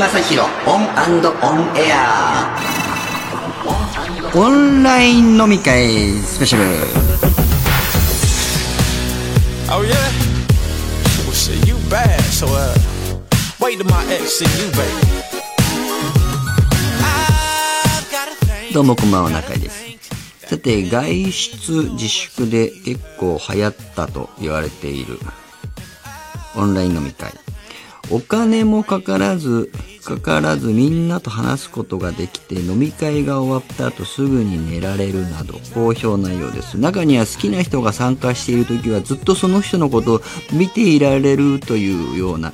正広 ON & ON AIR。オンライン飲み会スペシャル。Oh yeah? Well shit, you bad, so uh wait till my ex see you, baby. どうもこんばんは中居です。さて外出自粛で結構流行ったと言われているオンライン飲み会。お金もかからずかからずみんなと話すことができて飲み会が終わった後すぐに寝られるなど好評なようです。中には好きな人が参加している時はずっとその人のことを見ていられるというような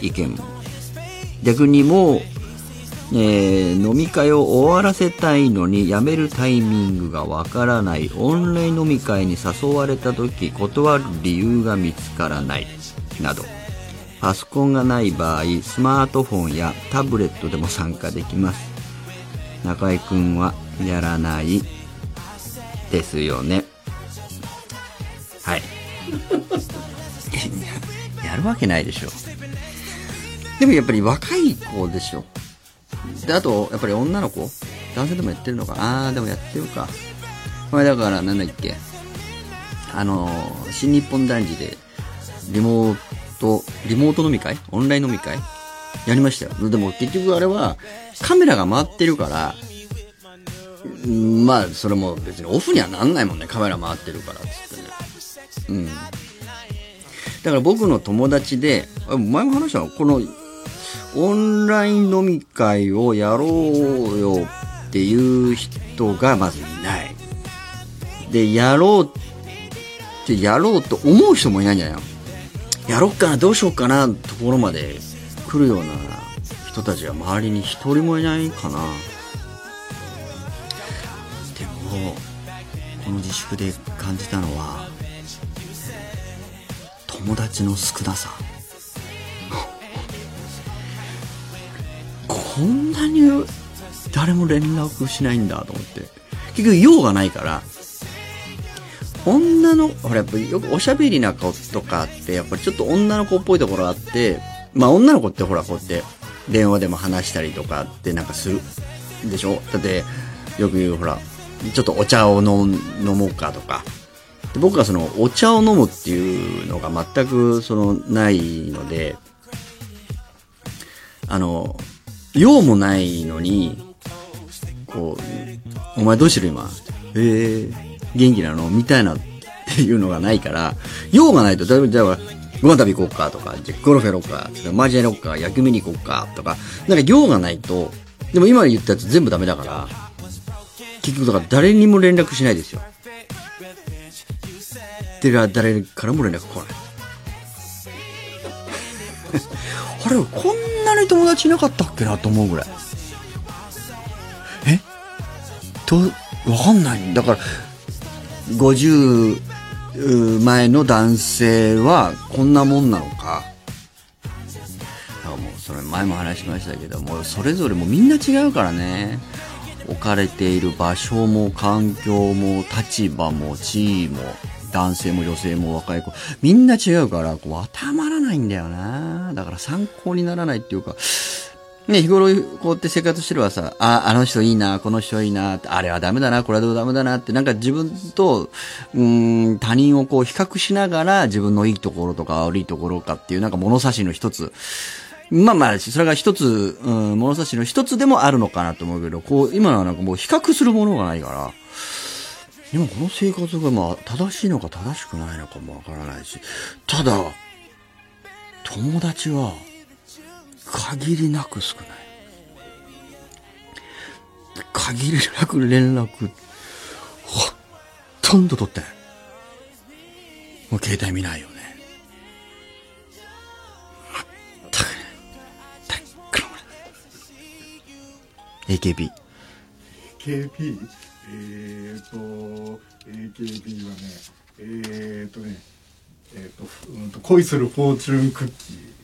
意見。も逆にもうえー飲み会を終わらせたいのに辞めるタイミングがわからない。オンライン飲み会に誘われた時断る理由が見つからない。など。パソコンがない場合スマートフォンやタブレットでも参加できます。中居くんはやらないですよね。はい。やるわけないでしょ。でもやっぱり若い子でしょ。で、あと、やっぱり女の子？男性でもやってるのか？あー、でもやってるか。これだから、なんだっけ？あの、新日本男児で、リモート、リモート飲み会？オンライン飲み会？やりましたよ。でも結局あれは、カメラが回ってるから、まあ、それも別にオフにはなんないもんね。カメラ回ってるから、つってね。うん。だから僕の友達で、あ前も話したの？この、オンライン飲み会をやろうよっていう人がまずいない。で、やろうってやろうと思う人もいないんじゃないの？やろっかな、どうしようかな、ところまで来るような人たちが周りに一人もいないかな。でも、この自粛で感じたのは、友達の少なさ。こんなに誰も連絡しないんだと思って。結局用がないから、女の、ほらやっぱよくおしゃべりな子とかって、やっぱりちょっと女の子っぽいところあって、まあ女の子ってほらこうやって電話でも話したりとかってなんかするでしょ？だってよく言うほら、ちょっとお茶を飲飲もうかとか。で僕はそのお茶を飲むっていうのが全くそのないので、あの、用もないのに、こう、お前どうしてる今？えー、元気なのみたいなっていうのがないから、用がないと、例えば、じゃあ、ご飯食べ行こうかとか、じゃゴルフやろうか、マジャンやろうか、野球見に行こうかとか、なんか用がないと、でも今言ったやつ全部ダメだから、結局だから誰にも連絡しないですよ。で、誰からも連絡来ない。あれ、こんなに友達いなかったっけなと思うぐらい。え？と、わかんない。だから、50前の男性はこんなもんなのか。だからもう、それ前も話しましたけども、それぞれもみんな違うからね。置かれている場所も環境も立場も地位も男性も女性も若い子みんな違うからこう当てはまらないんだよなだから参考にならないっていうかね、日頃こうやって生活してればさ、あ、あの人いいな、この人いいな、あれはダメだな、これはダメだなって、なんか自分と、うん、他人をこう比較しながら自分のいいところとか悪いところかっていうなんか物差しの一つ。まあまあ、それが一つ、うん、物差しの一つでもあるのかなと思うけど、こう、今のはなんかもう比較するものがないから、今この生活がまあ正しいのか正しくないのかもわからないし、ただ、友達は限りなく少ない。限りなく連絡、ほとんど取って。もう携帯見ないよね。まったくね。たっくらもない AKB。KP えーと AKB はねえーとねえーとうんと恋するフォーチュンクッキー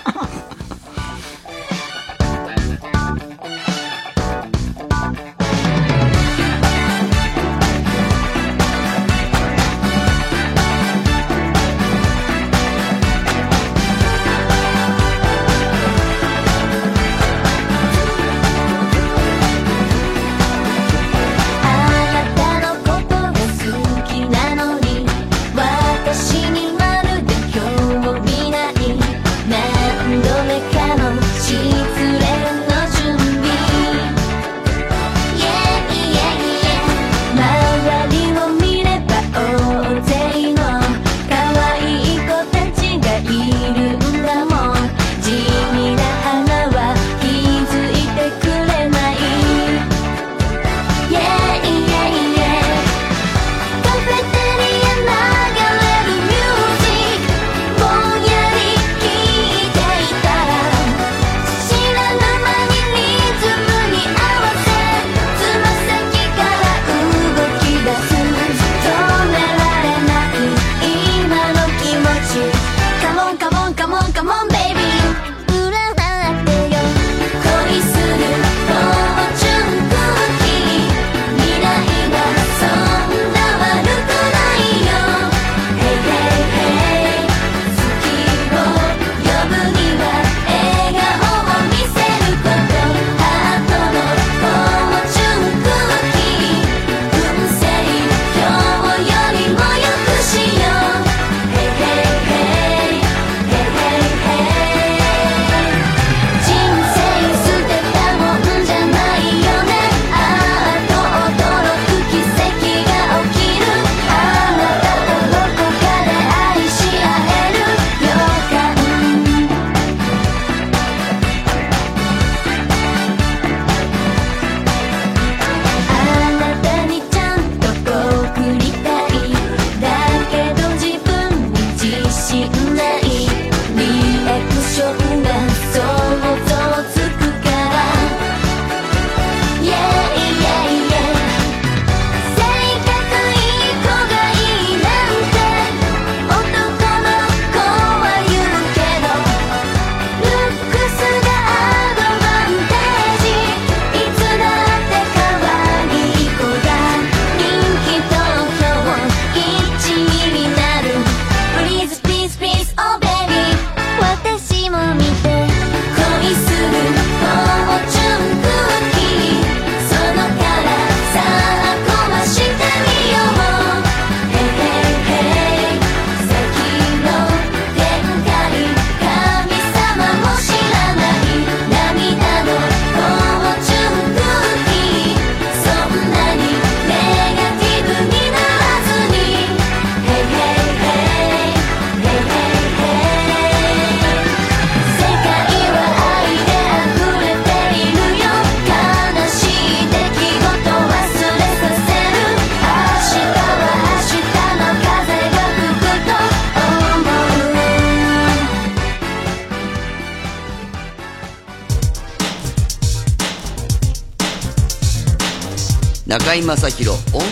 中居正広 ON &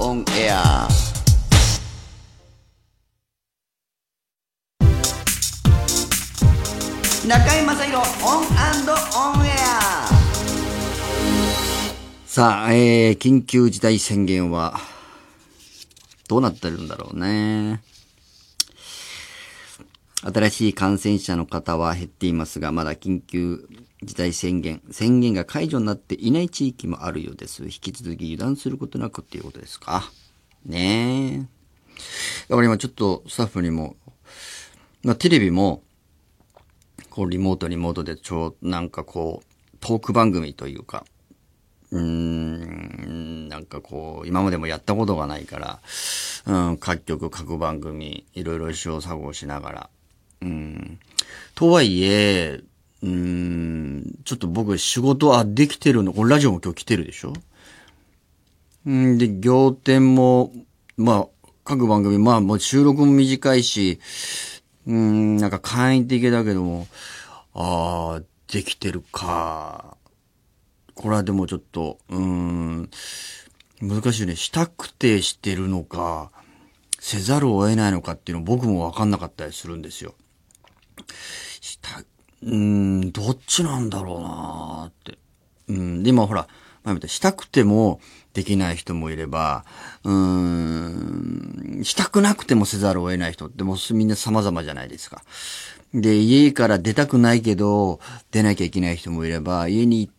ON AIR 中居正広 ON & ON AIR さあ、えー、緊急事態宣言はどうなってるんだろうね。新しい感染者の方は減っていますが、まだ緊急事態宣言、宣言が解除になっていない地域もあるようです。引き続き油断することなくっていうことですか。ねえ。だから今ちょっとスタッフにも、まあテレビも、こうリモートリモートでちょう、なんかこう、トーク番組というか、うーん、なんかこう、今までもやったことがないから、うん、各局、各番組、いろいろ試行錯誤しながら、うん。とはいえ、うん、ちょっと僕仕事はできてるの。これラジオも今日来てるでしょ？うんで、仰天も、まあ、各番組、まあもう収録も短いし、うん、なんか簡易的だけども、ああ、できてるか。これはでもちょっと、うん、難しいね。したくてしてるのか、せざるを得ないのかっていうの僕もわかんなかったりするんですよ。した、うん、どっちなんだろうなって。うん、で、今ほら、前みたいしたくてもできない人もいれば、うん、したくなくてもせざるを得ない人ってもうみんな様々じゃないですか。で、家から出たくないけど、出なきゃいけない人もいれば、家に、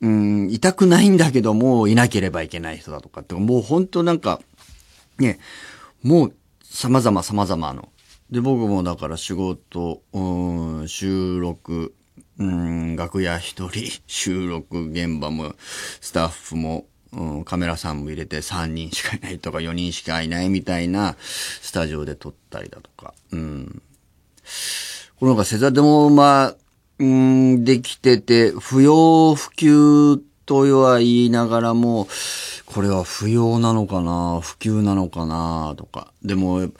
うん、いたくないんだけども、いなければいけない人だとかって、もう本当なんか、ね、もう様々様々ので、僕もだから仕事、うん、収録、うん、楽屋一人、収録現場も、スタッフも、うん、カメラさんも入れて3人しかいないとか4人しかいないみたいなスタジオで撮ったりだとか、うん。このなんかせざ、でもまあ、うん、できてて、不要不急とは言いながらも、これは不要なのかな、不急なのかな、とか。でも、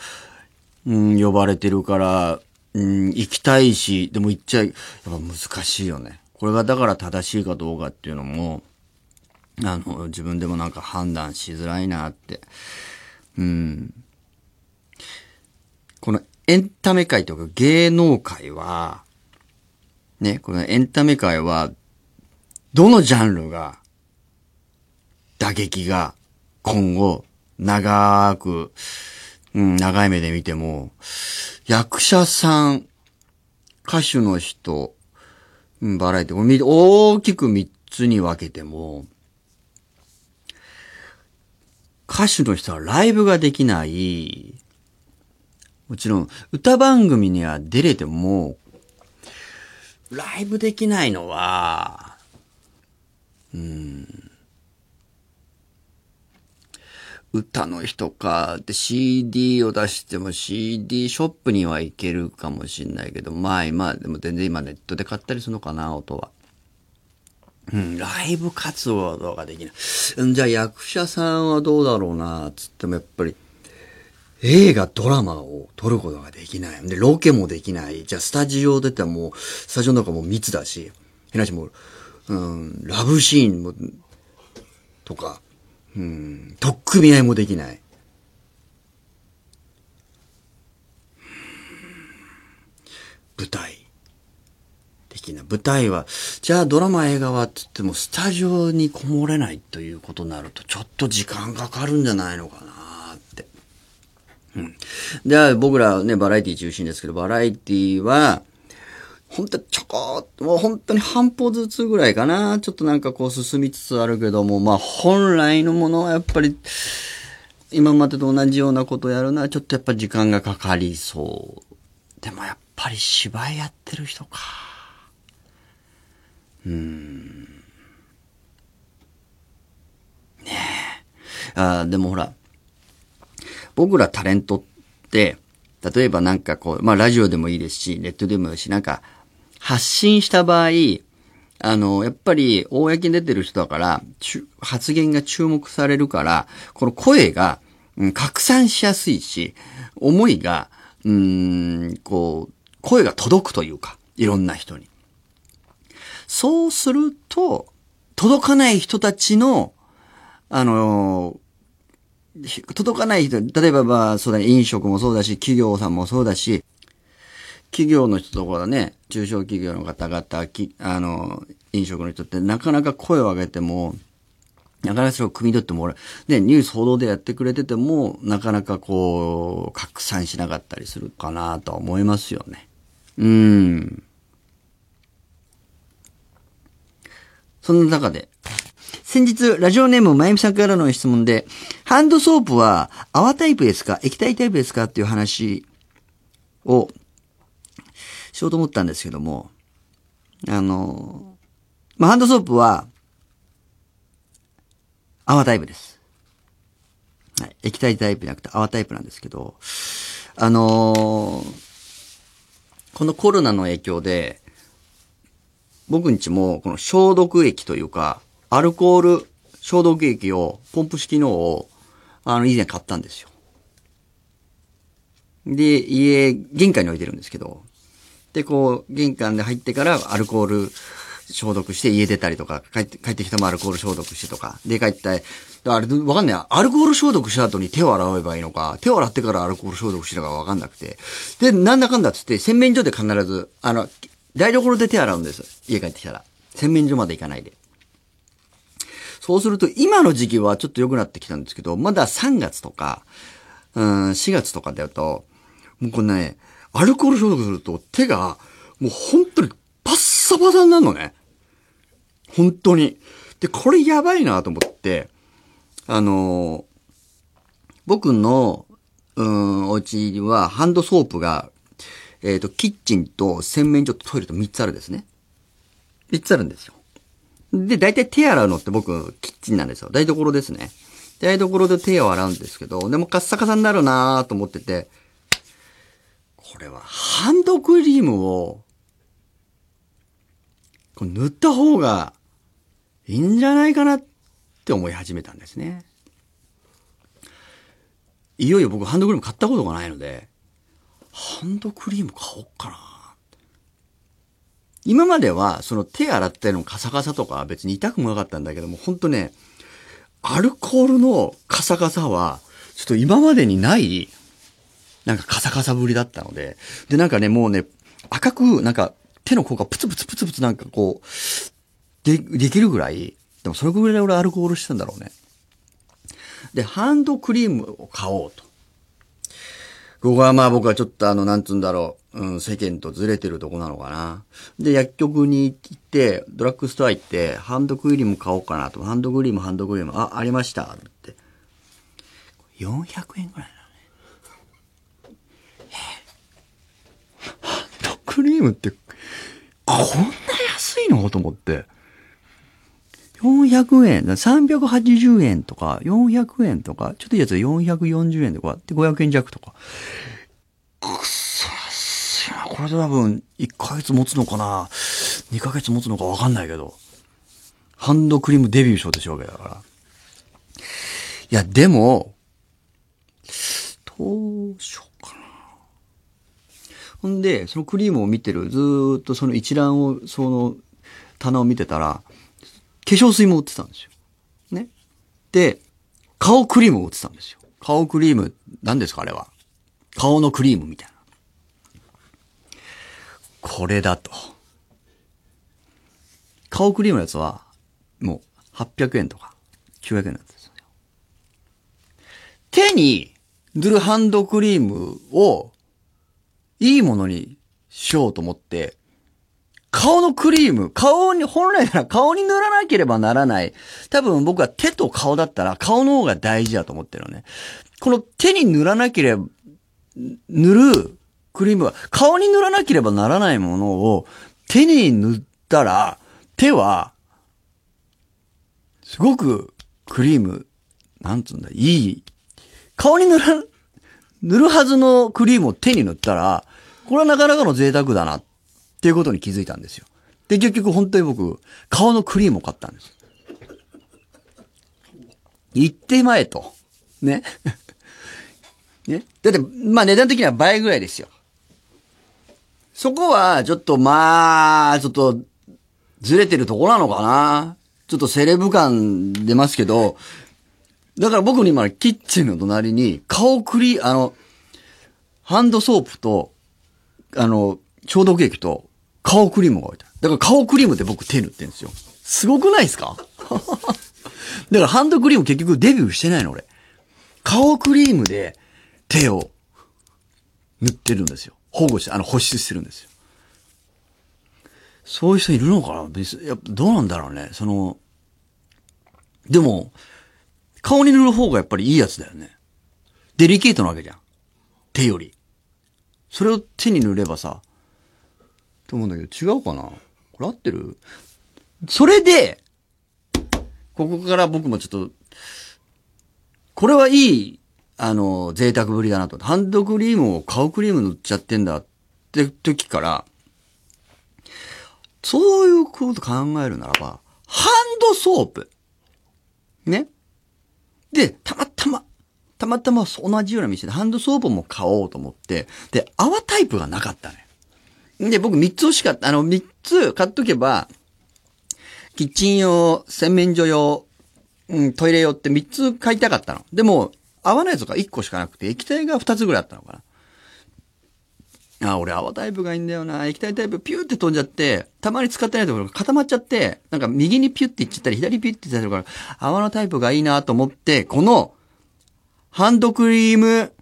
うん、呼ばれてるから、うん、行きたいし、でも行っちゃい、やっぱ難しいよね。これがだから正しいかどうかっていうのも、あの、自分でもなんか判断しづらいなって。うん。このエンタメ界とか芸能界は、ね、このエンタメ界は、どのジャンルが、打撃が今後長くうん、長い目で見ても、役者さん、歌手の人、うん、バラエティ、大きく三つに分けても、歌手の人はライブができない。もちろん、歌番組には出れても、ライブできないのは、うん、歌の人か、で CD を出しても CD ショップには行けるかもしんないけど、まあ今、でも全然今ネットで買ったりするのかな、音は。うん、ライブ活動ができない。じゃあ役者さんはどうだろうな、つってもやっぱり、映画、ドラマを撮ることができない。で、ロケもできない。じゃあスタジオ出ても、スタジオの中も密だし、変なしもうん、ラブシーンも、とか、うん、とっくみ合いもできない。舞台。的な。舞台は、じゃあドラマ映画はって言ってもスタジオにこもれないということになるとちょっと時間かかるんじゃないのかなって。うん。で、僕らね、バラエティ中心ですけど、バラエティは、本当ちょこっと、もう本当に半歩ずつぐらいかな。ちょっとなんかこう進みつつあるけども、まあ本来のものはやっぱり、今までと同じようなことをやるのはちょっとやっぱ時間がかかりそう。でもやっぱり芝居やってる人か。うーん。ねえ。あでもほら、僕らタレントって、例えばなんかこう、まあラジオでもいいですし、ネットでもいいし、なんか、発信した場合、あの、やっぱり、公に出てる人だから、発言が注目されるから、この声が、うん、拡散しやすいし、思いが、うん、こう、声が届くというか、いろんな人に。そうすると、届かない人たちの、あの届かない人、例えばまあ、そうだね、飲食もそうだし、企業さんもそうだし、企業の人とかね、中小企業の方々、きあの、飲食の人ってなかなか声を上げても、なかなかそれを汲み取ってもらう。で、ニュース報道でやってくれてても、なかなかこう、拡散しなかったりするかなとは思いますよね。うん。そんな中で、先日、ラジオネームまゆみさんからの質問で、ハンドソープは泡タイプですか液体タイプですかっていう話をしようと思ったんですけども、あの、まあ、ハンドソープは泡タイプです。はい。液体タイプじゃなくて泡タイプなんですけど、あのこのコロナの影響で、僕んちもこの消毒液というか、アルコール消毒液を、ポンプ式のを、あの、以前買ったんですよ。で、家、玄関に置いてるんですけど、で、こう、玄関で入ってからアルコール消毒して家出たりとか、帰って、帰ってきたもアルコール消毒してとか、で、帰った、あれ、わかんない。アルコール消毒した後に手を洗えばいいのか、手を洗ってからアルコール消毒してたかわかんなくて。で、なんだかんだっつって、洗面所で必ず、あの、台所で手洗うんです。家帰ってきたら。洗面所まで行かないで。そうすると、今の時期はちょっと良くなってきたんですけど、まだ3月とか、うん、4月とかだと、もうこれね、アルコール消毒すると手が、もう本当にパッサパサになるのね。本当に。で、これやばいなと思って、あのー僕の、うん、お家はハンドソープが、えっ、と、キッチンと洗面所とトイレと3つあるんですね。3つあるんですよ。で、大体手洗うのって僕、キッチンなんですよ。台所ですね。台所で手を洗うんですけど、でもカッサカサになるなと思ってて、これはハンドクリームを、塗った方がいいんじゃないかなって思い始めたんですね。いよいよ僕ハンドクリーム買ったことがないので、ハンドクリーム買おうかな。今までは、その手洗ってのカサカサとかは別に痛くもなかったんだけども、ほんとね、アルコールのカサカサは、ちょっと今までにない、なんかカサカサぶりだったので、で、なんかね、もうね、赤く、なんか手の甲がプツプツプツプツなんかこう、で、できるぐらい、でもそれぐらい俺アルコールしてたんだろうね。で、ハンドクリームを買おうと。ここはまあ僕はちょっとあの、なんつうんだろう、うん、世間とずれてるとこなのかな。で、薬局に行って、ドラッグストア行って、ハンドクリーム買おうかなと。ハンドクリーム、ハンドクリーム、あ、ありました。って。400円ぐらいだね。えハンドクリームって、こんな安いのと思って。400円、380円とか、400円とか、ちょっといいやつで440円とか、で500円弱とか。くそ安いな。これで多分、1ヶ月持つのかな ?2 ヶ月持つのかわかんないけど。ハンドクリームデビューしようとしたわけだから。いや、でも、どうしようかな。ほんで、そのクリームを見てる、ずっとその一覧を、その棚を見てたら、化粧水も売ってたんですよ。ね。で、顔クリームも売ってたんですよ。顔クリーム、何ですかあれは。顔のクリームみたいな。これだと。顔クリームのやつは、もう、800円とか、900円なんですよ。手に塗るハンドクリームを、いいものにしようと思って、顔のクリーム、顔に、本来なら顔に塗らなければならない。多分僕は手と顔だったら顔の方が大事だと思ってるのね。この手に塗らなければ、塗るクリームは、顔に塗らなければならないものを手に塗ったら、手は、すごくクリーム、なんつうんだ、いい。顔に塗ら、塗るはずのクリームを手に塗ったら、これはなかなかの贅沢だなっていうことに気づいたんですよ。で、結局本当に僕、顔のクリームを買ったんです。行ってまえと。ね。ね。だって、まあ値段的には倍ぐらいですよ。そこは、ちょっとまあ、ちょっと、ずれてるとこなのかなちょっとセレブ感出ますけど、だから僕に今、キッチンの隣に、顔クリ、あの、ハンドソープと、あの、消毒液と、顔クリームが置いてある。だから顔クリームで僕手塗ってんですよ。すごくないですか？だからハンドクリーム結局デビューしてないの俺。顔クリームで手を塗ってるんですよ。保護して、あの保湿してるんですよ。そういう人いるのかな？別に、やっぱどうなんだろうね？その、でも、顔に塗る方がやっぱりいいやつだよね。デリケートなわけじゃん。手より。それを手に塗ればさ、と思うんだけど、違うかな？これ合ってる？それで、ここから僕もちょっと、これはいい、あの、贅沢ぶりだなと。ハンドクリームを顔クリーム塗っちゃってんだって時から、そういうこと考えるならば、ハンドソープ。ね？で、たまたま、たまたま同じような店でハンドソープも買おうと思って、で、泡タイプがなかったね。で、僕3つ欲しかった。あの、3つ買っとけば、キッチン用、洗面所用、うん、トイレ用って3つ買いたかったの。でも、泡のやつが1個しかなくて、液体が2つぐらいあったのかな。あ、俺泡タイプがいいんだよな。液体タイプピューって飛んじゃって、たまに使ってないところが固まっちゃって、なんか右にピューっていっちゃったり、左ピューっていっちゃったりとか、泡のタイプがいいなと思って、この、ハンドクリーム、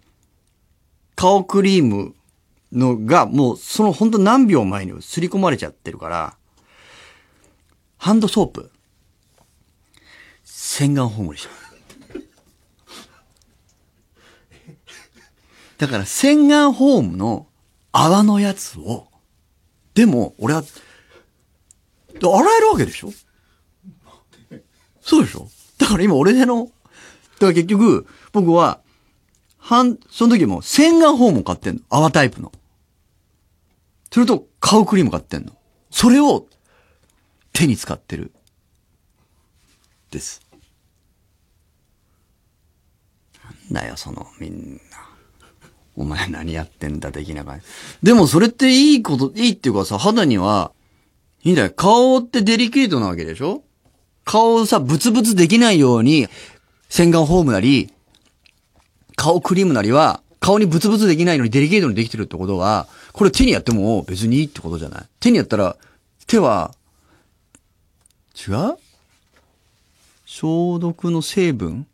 顔クリームのが、もうそのほんと何秒前に刷り込まれちゃってるから、ハンドソープ、洗顔ホームにします。だから洗顔ホームの泡のやつを、でも俺は、洗えるわけでしょ？そうでしょ？だから今俺での、だから結局、僕は、半、その時も洗顔フォームを買ってんの。泡タイプの。それと、顔クリーム買ってんの。それを、手に使ってる。です。なんだよ、その、みんな。お前何やってんだ、的な感じ。でもそれっていいこと、いいっていうかさ、肌には、いいんだよ。顔ってデリケートなわけでしょ顔をさ、ブツブツできないように、洗顔フォームなり、顔クリームなりは、顔にブツブツできないのにデリケートにできてるってことは、これ手にやっても別にいいってことじゃない？手にやったら、手は、違う？消毒の成分？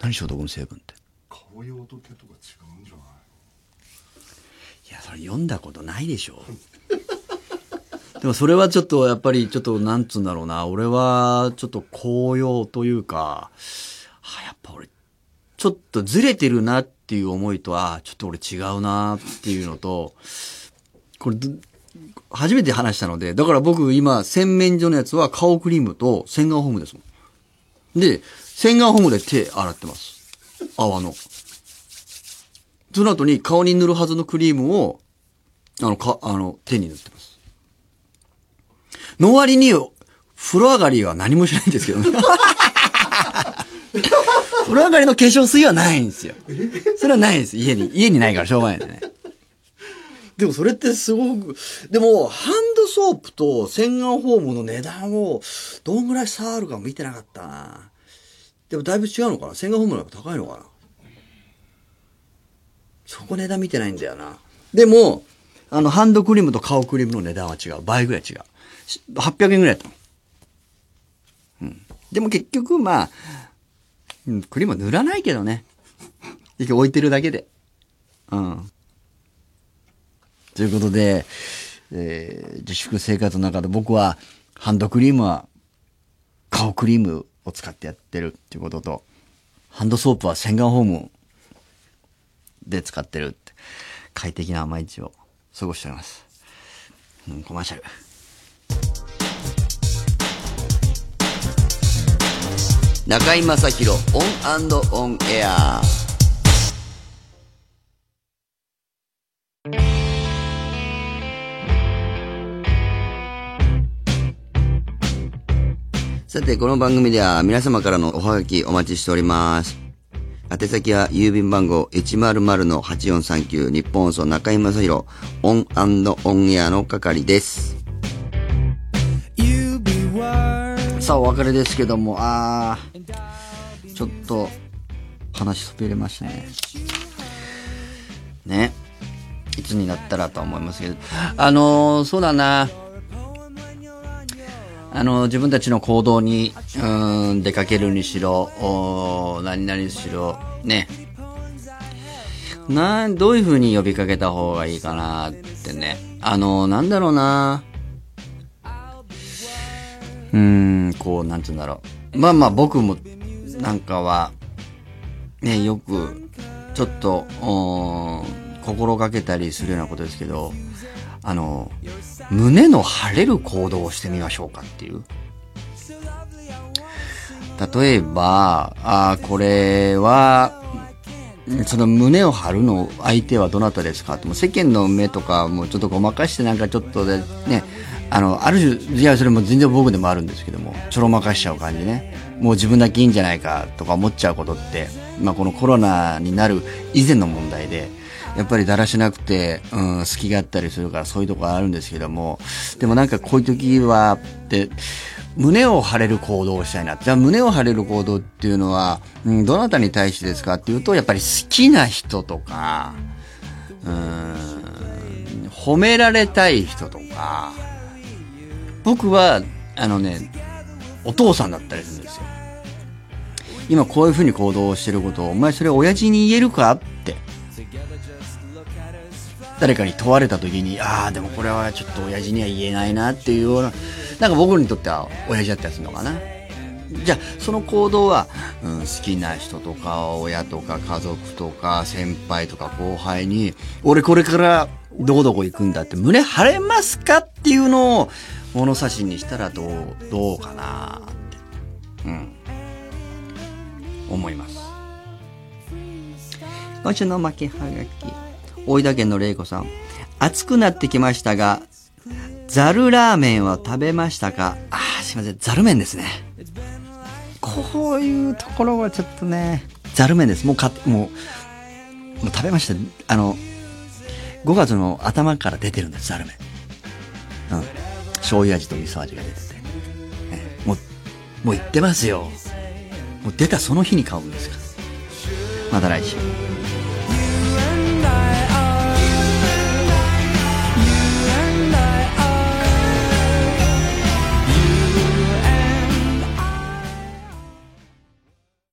何消毒の成分って？顔用と手とか違うんじゃない？いや、それ読んだことないでしょ。でもそれはちょっと、やっぱりちょっと、なんつうんだろうな。俺は、ちょっと紅葉というか、あ、やっぱ俺、ちょっとずれてるなっていう思いとは、ちょっと俺違うなっていうのと、これ、初めて話したので、だから僕今、洗面所のやつは顔クリームと洗顔ホームですもん。で、洗顔ホームで手洗ってます。泡の。その後に顔に塗るはずのクリームを、あの、か、あの、手に塗ってます。の割に、風呂上がりは何もしないんですけどね。風呂上がりの化粧水はないんですよ。それはないんです。家に。家にないからしょうがないんでね。でもそれってすごく、でも、ハンドソープと洗顔フォームの値段を、どんぐらい差あるか見てなかったな。でもだいぶ違うのかな洗顔フォームの方が高いのかなそこ値段見てないんだよな。でも、あの、ハンドクリームと顔クリームの値段は違う。倍ぐらい違う。800円ぐらいだったの。うん。でも結局、まあ、クリーム塗らないけどね。結局置いてるだけで。うん。ということで、えー自粛生活の中で僕は、ハンドクリームは、顔クリームを使ってやってるっていうことと、ハンドソープは洗顔フォームで使ってるって、快適な毎日を過ごしております。うん、コマーシャル。中居正広 ON & ON AIR さて、この番組では皆様からのおはがきお待ちしております。宛先は郵便番号100-8439日本放送中居正広 ON & ON AIR の係です。さあ、お別れですけども、あー、ちょっと話そびれましたね。ね。いつになったらと思いますけど。あのーそうだな。あの、自分たちの行動に、うん、出かけるにしろ、お何々しろ、ね。な、どういう風に呼びかけた方がいいかなってね。あの、なんだろうな。うん、こう、なんつうんだろう。まあまあ僕も、なんかは、ね、よく、ちょっと、おー心がけたりするようなことですけど、あの、胸の張れる行動をしてみましょうかっていう。例えば、あーこれは、その胸を張るの相手はどなたですか？って、も世間の目とかもちょっとごまかしてなんかちょっとでね、あの、ある種、いや、それも全然僕でもあるんですけども、ちょろまかしちゃう感じね。もう自分だけいいんじゃないかとか思っちゃうことって、まあこのコロナになる以前の問題で、やっぱりだらしなくて、うん、隙があったりするからそういうとこあるんですけども、でもなんかこういう時は、って、胸を張れる行動をしたいな。じゃあ胸を張れる行動っていうのは、うん、どなたに対してですかっていうと、やっぱり好きな人とか、うん、褒められたい人とか、僕は、あのね、お父さんだったりするんですよ。今こういう風に行動してることを、お前それ親父に言えるかって。誰かに問われた時に、ああ、でもこれはちょっと親父には言えないなっていうような、なんか僕にとっては親父だったりするのかな。じゃあ、その行動は、うん、好きな人とか、親とか、家族とか、先輩とか、後輩に、俺これからどこどこ行くんだって胸張れますかっていうのを物差しにしたらどう、どうかなって、うん、思います。今週の負けはがき、大分県の玲子さん。暑くなってきましたが、ザルラーメンは食べましたかあー、すいません、ザル麺ですね。こういうところはちょっとね、ザル麺です。もう買って、もう、もう食べました。あの、5月の頭から出てるんです、ザル麺。うん。醤油味と味噌味が出てて。ねもう、もう言ってますよ。もう出たその日に買うんですよ。また来週。